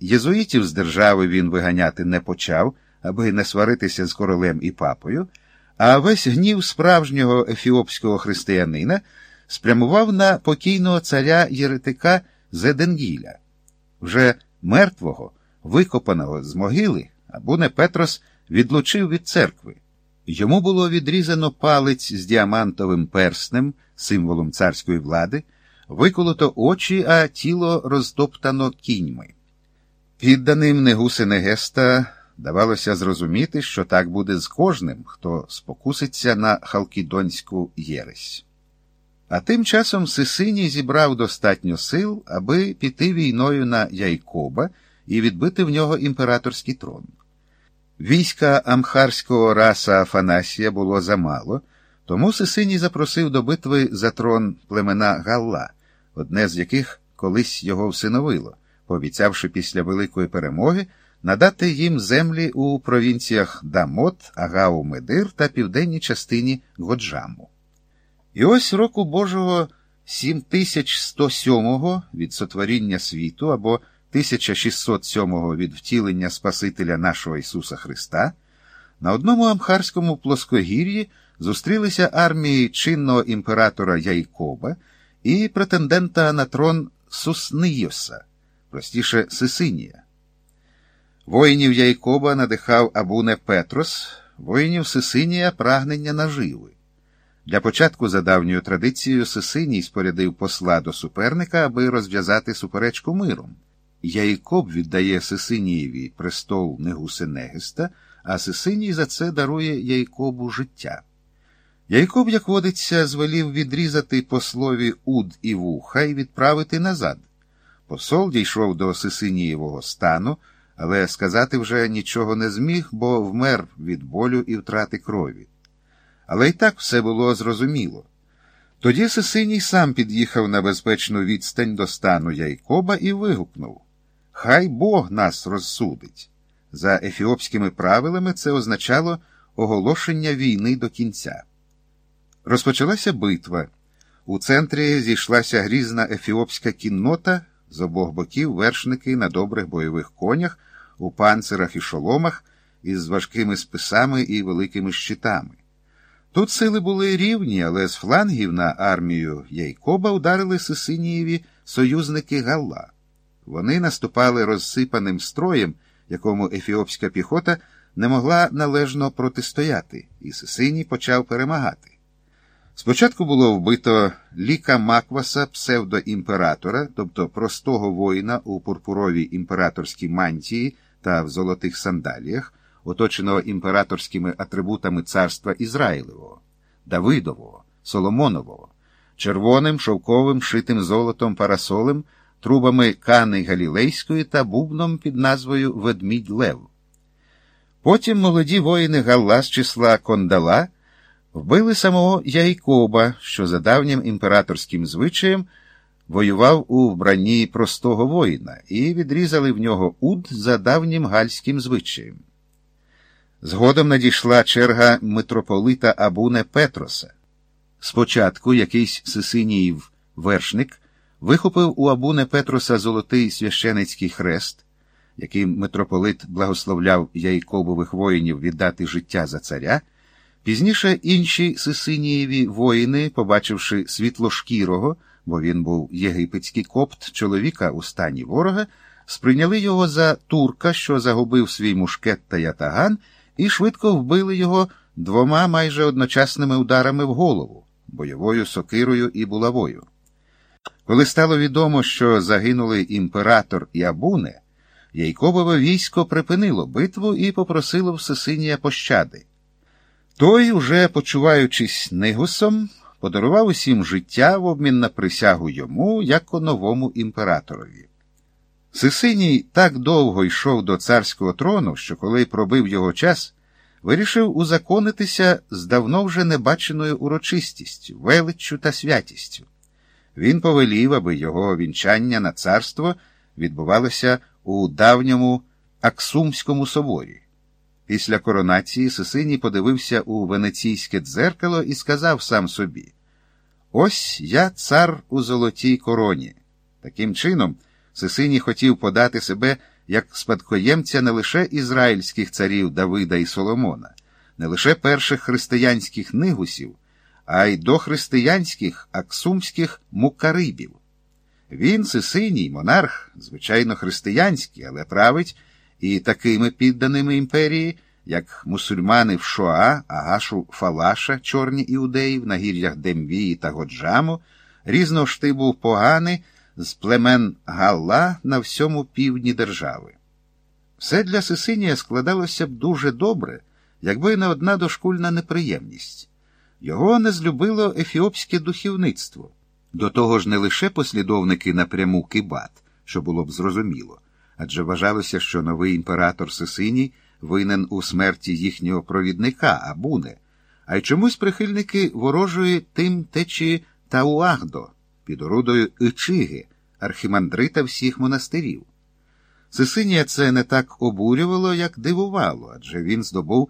Єзуїтів з держави він виганяти не почав, аби не сваритися з королем і папою, а весь гнів справжнього ефіопського християнина спрямував на покійного царя Єретика Зеденгіля. Вже мертвого, викопаного з могили, Абуне Петрос відлучив від церкви. Йому було відрізано палець з діамантовим перснем, символом царської влади, виколото очі, а тіло розтоптано кіньми. Підданим Негуси Негеста давалося зрозуміти, що так буде з кожним, хто спокуситься на Халкідонську єресь. А тим часом Сисиній зібрав достатньо сил, аби піти війною на Яйкоба і відбити в нього імператорський трон. Війська амхарського раса Афанасія було замало, тому Сисиній запросив до битви за трон племена Галла, одне з яких колись його всиновило, пообіцявши після великої перемоги надати їм землі у провінціях Дамот, Агау Медир та південній частині Годжаму. І ось року Божого 7107 від сотворіння світу або 1607 від втілення Спасителя нашого Ісуса Христа, на одному амхарському плоскогір'ї зустрілися армії чинного імператора Яйкоба і претендента на трон Суснийоса, простіше Сисинія. Воїнів Яйкоба надихав Абуне Петрос, воїнів Сисинія прагнення наживи. Для початку, за давньою традицією, Сисиній спорядив посла до суперника, аби розв'язати суперечку миром. Яйкоб віддає Сисинієві престол Негусенегиста, а Сисиній за це дарує Яйкобу життя. Яйкоб, як водиться, звелів відрізати послові уд і вуха і відправити назад. Посол дійшов до Сисинієвого стану, але сказати вже нічого не зміг, бо вмер від болю і втрати крові. Але й так все було зрозуміло. Тоді Сисиній сам під'їхав на безпечну відстань до стану Яйкоба і вигукнув Хай Бог нас розсудить. За ефіопськими правилами це означало оголошення війни до кінця. Розпочалася битва. У центрі зійшлася грізна ефіопська кіннота з обох боків вершники на добрих бойових конях, у панцирах і шоломах із важкими списами і великими щитами. Тут сили були рівні, але з флангів на армію Яйкоба ударили Сисинієві союзники Галла. Вони наступали розсипаним строєм, якому ефіопська піхота не могла належно протистояти, і Сисиній почав перемагати. Спочатку було вбито ліка Макваса, псевдоімператора, тобто простого воїна у пурпуровій імператорській мантії та в золотих сандаліях, оточеного імператорськими атрибутами царства Ізраїлевого, Давидового, Соломонового, червоним шовковим шитим золотом парасолем, трубами Кани Галілейської та бубном під назвою Ведмідь Лев. Потім молоді воїни Галла з числа Кондала вбили самого Яйкоба, що за давнім імператорським звичаєм воював у вбранні простого воїна, і відрізали в нього уд за давнім гальським звичаєм. Згодом надійшла черга митрополита Абуне Петроса. Спочатку якийсь Сисиніїв вершник вихопив у Абуне Петроса золотий священицький хрест, яким митрополит благословляв Яйкобових воїнів віддати життя за царя. Пізніше інші Сисинієві воїни, побачивши світлошкірого, бо він був єгипетський копт чоловіка у стані ворога, сприйняли його за турка, що загубив свій мушкет та ятаган, і швидко вбили його двома майже одночасними ударами в голову бойовою сокирою і булавою. Коли стало відомо, що загинули імператор і Абуне, Яйкобове військо припинило битву і попросило в Сисинія пощади. Той, уже почуваючись негусом, подарував усім життя в обмін на присягу йому, як новому імператорові. Сисиній так довго йшов до царського трону, що коли пробив його час, вирішив узаконитися з давно вже небаченою урочистістю, величчю та святістю. Він повелів, аби його вінчання на царство відбувалося у давньому Аксумському соборі. Після коронації Сисиній подивився у венеційське дзеркало і сказав сам собі: Ось я цар у золотій короні. Таким чином, Сисиній хотів подати себе як спадкоємця не лише ізраїльських царів Давида і Соломона, не лише перших християнських нигусів, а й дохристиянських аксумських мукарибів. Він, сисиній монарх, звичайно, християнський, але править і такими підданими імперії, як мусульмани в Шоа, Агашу Фалаша, чорні іудеїв, на гір'ях Демвії та Годжаму, різного штибу погани з племен Галла на всьому півдні держави. Все для Сисинія складалося б дуже добре, якби не одна дошкульна неприємність. Його не злюбило ефіопське духівництво, до того ж не лише послідовники напряму Кибат, що було б зрозуміло, адже вважалося, що новий імператор Сисиній винен у смерті їхнього провідника Абуне, а й чомусь прихильники ворожої тим течі Тауагдо під орудою Ічиги, архімандрита всіх монастирів. Сисинія це не так обурювало, як дивувало, адже він здобув